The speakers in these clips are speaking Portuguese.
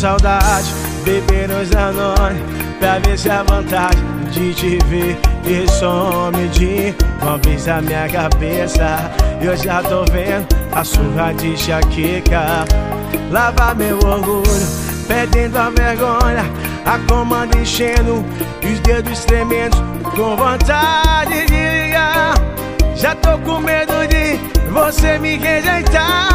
Saudade, beber nos anões Pra ver se a vontade de te ver e some de vez a minha cabeça. Eu já tô vendo a surra de chaqueca Lava meu orgulho, perdendo a vergonha A comanda enchendo e os dedos tremendo Com vontade de ligar. Já tô com medo de você me rejeitar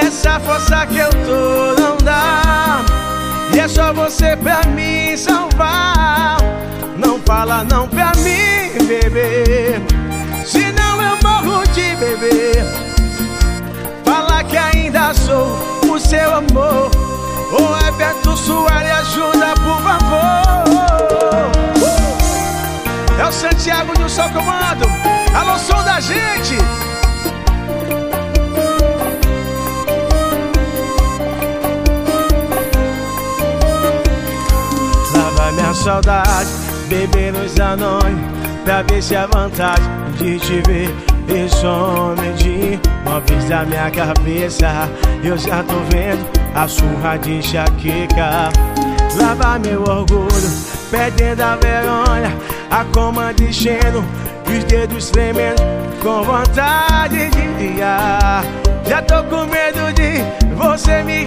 Nessa força que eu tô não dá. E é só você pra me salvar. Não fala não pra mim, bebê Senão eu morro de beber. Fala que ainda sou o seu amor. Ô Everton Soares, ajuda por favor. É o Santiago do Sol Comando. Alô, som da gente minha saudade Beber nos anões Pra ver se a vontade de te ver. E some de uma vez da minha cabeça Eu já tô vendo a surra de enxaqueca. Lavar meu orgulho Perdendo a vergonha A comanda enchendo E os dedos tremendo Com vontade de ligar Já tô com medo de você me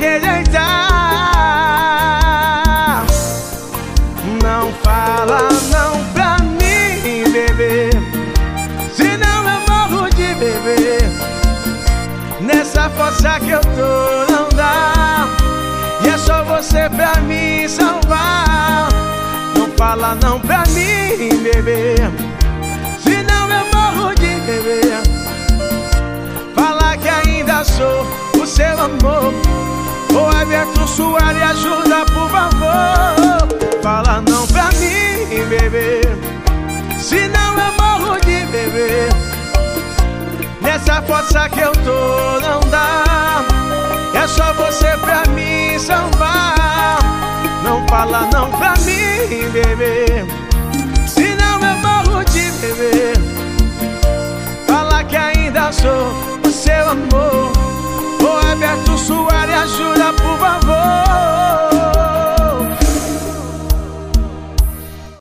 Nessa força que eu tô não dá. E é só você pra me salvar. Não fala não pra mim, bebê. Senão eu morro de beber Fala que ainda sou o seu amor. Ô Everton Soares, ajuda Nessa força que eu tô não dá. É só você pra me salvar. Não fala não pra mim, bebê Senão eu morro de beber. Fala que ainda sou o seu amor. Ô Everton Soares, ajuda por favor